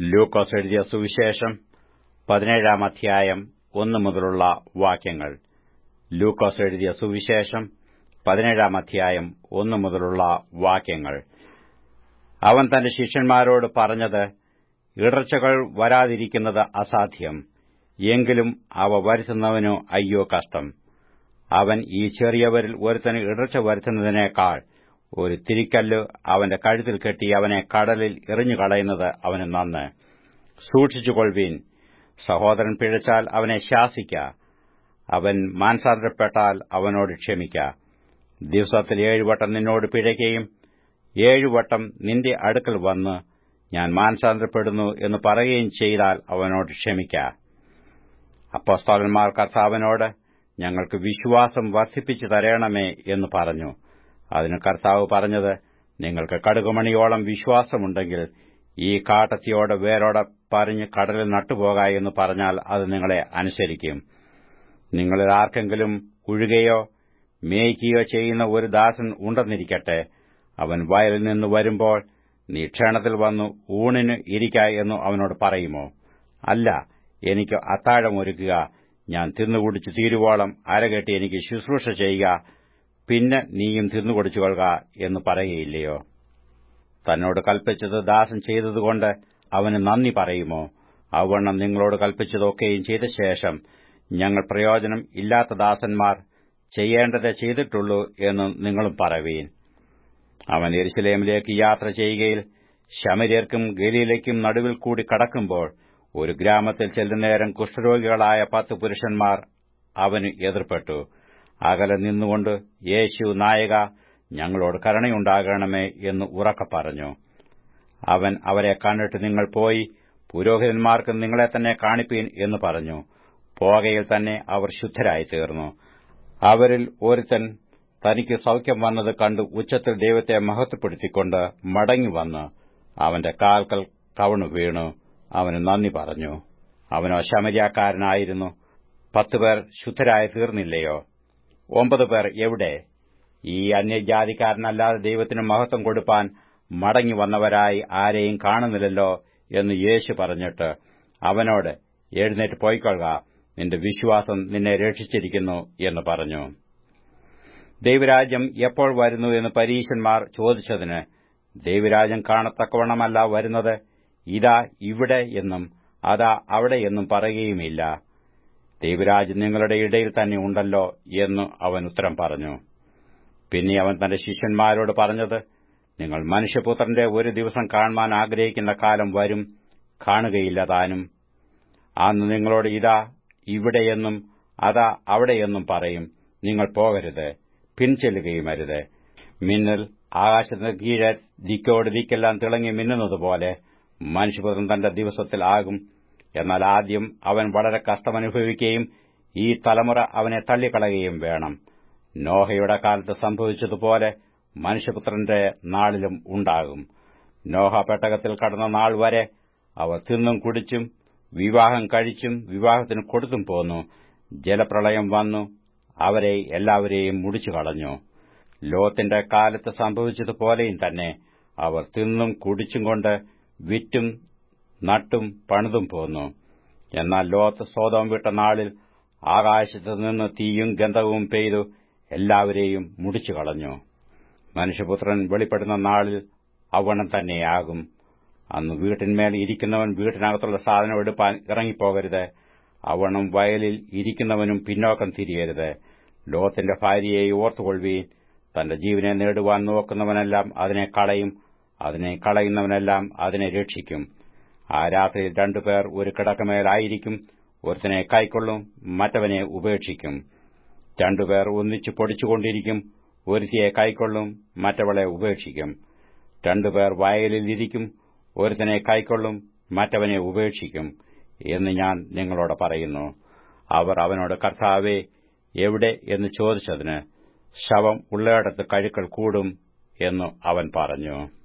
ലൂക്കോസ് എഴുതിയ സുവിശേഷം പതിനേഴാം അധ്യായം ഒന്നു മുതലുള്ള വാക്യങ്ങൾ. ലൂക്കോസ് എഴുതിയ സുവിശേഷം പതിനേഴാം അധ്യായം ഒന്നു മുതലുള്ള വാക്യങ്ങൾ. അവൻ തന്റെ ശിഷ്യന്മാരോട് പറഞ്ഞത് ഇടർച്ചകൾ വരാതിരിക്കുന്നത് അസാധ്യം. എങ്കിലും അവ വരുത്തുന്നവനു അയ്യോ കഷ്ടം. അവൻ ഈ ചെറിയവരിൽ ഒരുത്തന് ഇടർച്ച വരുത്തുന്നതിനേക്കാൾ ഒരു തിരിക്കല്ല് അവന്റെ കഴുത്തിൽ കെട്ടി അവനെ കടലിൽ എറിഞ്ഞുകളയുന്നത് അവന് നന്ന്. സൂക്ഷിച്ചുകൊള്ളുവീൻ സഹോദരൻ പിഴച്ചാൽ അവനെ ശാസിക്ക. അവൻ മാനസാന്തരപ്പെട്ടാൽ അവനോട് ക്ഷമിക്ക. ദിവസത്തിൽ ഏഴുവട്ടം നിന്നോട് പിഴയ്ക്കുകയും ഏഴുവട്ടം നിന്റെ അടുക്കൽ വന്ന് ഞാൻ മാനസാന്തരപ്പെടുന്നു എന്ന് പറയുകയും ചെയ്താൽ അവനോട് ക്ഷമിക്ക. അപ്പോസ്തോലന്മാർ കർത്താവിനോട് ഞങ്ങൾക്ക് വിശ്വാസം വർദ്ധിപ്പിച്ചു തരണമേ എന്ന് പറഞ്ഞു. അതിന് കർത്താവ് പറഞ്ഞത് നിങ്ങൾക്ക് കടുകുമണിയോളം വിശ്വാസമുണ്ടെങ്കിൽ ഈ കാട്ടത്തിയോട് വേരോടെ പറഞ്ഞ് കടലിൽ നട്ടുപോക എന്ന് പറഞ്ഞാൽ അത് നിങ്ങളെ അനുസരിക്കും. നിങ്ങളിൽ ആർക്കെങ്കിലും ഉഴുകയോ മേയ്ക്കുകയോ ചെയ്യുന്ന ഒരു ദാസൻ ഉണ്ടെന്നിരിക്കട്ടെ. അവൻ വയലിൽ നിന്ന് വരുമ്പോൾ നീ ക്ഷണത്തിൽ വന്നു ഊണിന് ഇരിക്ക എന്നു അവനോട് പറയുമോ? അല്ല എനിക്ക് അത്താഴമൊരുക്കുക. ഞാൻ തിന്നുകുടിച്ച് തീരുവോളം അരകെട്ടി എനിക്ക് ശുശ്രൂഷ ചെയ്യുക. പിന്നെ നീയും തിന്നുകൊടിച്ചുകൊള്ളുക എന്ന് പറയുകയില്ലയോ? തന്നോട് കൽപ്പിച്ചത് ദാസൻ ചെയ്തതുകൊണ്ട് അവന് നന്ദി പറയുമോ? അവണ്ണം നിങ്ങളോട് കൽപ്പിച്ചതൊക്കെയും ചെയ്ത ശേഷം ഞങ്ങൾ പ്രയോജനം ഇല്ലാത്ത ദാസന്മാർ ചെയ്യേണ്ടത് ചെയ്തിട്ടുള്ളൂ എന്ന് നിങ്ങളും പറവീൻ അവൻ എരുസലേമിലേക്ക് യാത്ര ചെയ്യുകയിൽ ശമര്യർക്കും ഗലീലയ്ക്കും നടുവിൽ കൂടി കടക്കുമ്പോൾ ഒരു ഗ്രാമത്തിൽ ചെല്ലുന്നേരം കുഷ്ഠരോഗികളായ പത്ത് പുരുഷന്മാർ അവന് എതിർപ്പെട്ടു. അകലെ നിന്നുകൊണ്ട് യേശു നായക ഞങ്ങളോട് കരുണയുണ്ടാകണമേ എന്ന് ഉറക്കെ പറഞ്ഞു. അവൻ അവരെ കണ്ടിട്ട് നിങ്ങൾ പോയി പുരോഹിതന്മാർക്ക് നിങ്ങളെ തന്നെ കാണിപ്പീൻ എന്ന് പറഞ്ഞു. പോകയിൽ തന്നെ അവർ ശുദ്ധരായി തീർന്നു അവരിൽ ഒരുത്തൻ തനിക്ക് സൌഖ്യം വന്നത് കണ്ട് ഉച്ചത്തിൽ ദൈവത്തെ മഹത്വപ്പെടുത്തിക്കൊണ്ട് മടങ്ങി വന്ന് അവന്റെ കാൽക്കൽ കവണു വീണു. അവന് നന്ദി പറഞ്ഞു. അവനോ ശമര്യാക്കാരനായിരുന്നു. പത്തുപേർ ശുദ്ധരായി തീർന്നില്ലയോ ഒമ്പത് പേർ എവിടെ? ഈ അന്യജാതിക്കാരനല്ലാതെ ദൈവത്തിന് മഹത്വം കൊടുപ്പാൻ മടങ്ങി വന്നവരായി ആരെയും കാണുന്നില്ലല്ലോ എന്ന് യേശു പറഞ്ഞിട്ട് അവനോട് എഴുന്നേറ്റ് പോയിക്കൊള്ളുക. നിന്റെ വിശ്വാസം നിന്നെ രക്ഷിച്ചിരിക്കുന്നു എന്ന് പറഞ്ഞു. ദൈവരാജ്യം എപ്പോൾ വരുന്നു എന്ന് പരീശന്മാർ ചോദിച്ചതിന് ദൈവരാജ്യം കാണത്തക്കവണ്ണമല്ല വരുന്നത്. ഇതാ ഇവിടെ എന്നും അതാ അവിടെ എന്നും പറയുകയുമില്ല. ദൈവരാജ്യം നിങ്ങളുടെ ഇടയിൽ തന്നെ ഉണ്ടല്ലോ എന്ന് അവൻ ഉത്തരം പറഞ്ഞു. പിന്നെ അവൻ തന്റെ ശിഷ്യന്മാരോട് പറഞ്ഞത് നിങ്ങൾ മനുഷ്യപുത്രന്റെ ഒരു ദിവസം കാണുവാൻ ആഗ്രഹിക്കുന്ന കാലം വരും കാണുകയില്ല താനും. അന്ന് നിങ്ങളോട് ഇതാ ഇവിടെയെന്നും അതാ അവിടെയെന്നും പറയും. നിങ്ങൾ പോകരുത് പിൻചെല്ലുകയും അരുത്. മിന്നൽ ആകാശത്തിന് കീഴെ ദിക്കോട് ദിക്കെല്ലാം തിളങ്ങി മിന്നുന്നതുപോലെ മനുഷ്യപുത്രൻ തന്റെ ദിവസത്തിൽ ആകും എന്നാൽ ആദ്യം അവൻ വളരെ കഷ്ടമനുഭവിക്കുകയും ഈ തലമുറ അവനെ തള്ളിക്കളയുകയും വേണം. നോഹയുടെ കാലത്ത് സംഭവിച്ചതുപോലെ മനുഷ്യപുത്രന്റെ നാളിലും ഉണ്ടാകും. നോഹ പെട്ടകത്തിൽ കടന്ന നാൾ വരെ അവർ തിന്നും കുടിച്ചും വിവാഹം കഴിച്ചും വിവാഹത്തിന് കൊടുത്തും പോന്നു. ജലപ്രളയം വന്നു. അവരെ എല്ലാവരെയും മുടിച്ചു കളഞ്ഞു. ലോത്തിന്റെ കാലത്ത് സംഭവിച്ചതുപോലെയും തന്നെ അവർ തിന്നും കുടിച്ചും കൊണ്ട് വിറ്റും നട്ടും പണിതും പോന്നു. എന്നാൽ ലോത്ത് സ്വതം വിട്ട നാളിൽ ആകാശത്തു നിന്ന് തീയും ഗന്ധവും പെയ്തു എല്ലാവരെയും മുടിച്ചു കളഞ്ഞു. മനുഷ്യപുത്രൻ വെളിപ്പെടുന്ന നാളിൽ അവണം തന്നെയാകും. അന്ന് വീട്ടിന്മേൽ ഇരിക്കുന്നവൻ വീട്ടിനകത്തുള്ള സാധനം എടുപ്പാൻ ഇറങ്ങിപ്പോകരുത്. അവണം വയലിൽ ഇരിക്കുന്നവനും പിന്നോക്കം തിരിയരുത്. ലോത്തിന്റെ ഭാര്യയെ ഓർത്തുകൊള്ളുവീൻ. തന്റെ ജീവനെ നേടുവാൻ നോക്കുന്നവനെല്ലാം അതിനെ കളയും. അതിനെ കളയുന്നവനെല്ലാം അതിനെ രക്ഷിക്കും. ആ രാത്രിയിൽ രണ്ടുപേർ ഒരു കിടക്കമേലായിരിക്കും. ഒരുത്തനെ കൈക്കൊള്ളും മറ്റവനെ ഉപേക്ഷിക്കും. രണ്ടുപേർ ഒന്നിച്ചു പൊടിച്ചുകൊണ്ടിരിക്കും. ഒരുത്തിയെ കൈക്കൊള്ളും മറ്റവളെ ഉപേക്ഷിക്കും. രണ്ടുപേർ വയലിൽ ഇരിക്കും. ഒരുത്തനെ കൈക്കൊള്ളും മറ്റവനെ ഉപേക്ഷിക്കും എന്ന് ഞാൻ നിങ്ങളോട് പറയുന്നു. അവർ അവനോട് കർത്താവേ എവിടെ? എന്ന് ചോദിച്ചതിന് ശവം ഉള്ളയിടത്ത് കഴുക്കൾ കൂടും എന്നു അവൻ പറഞ്ഞു.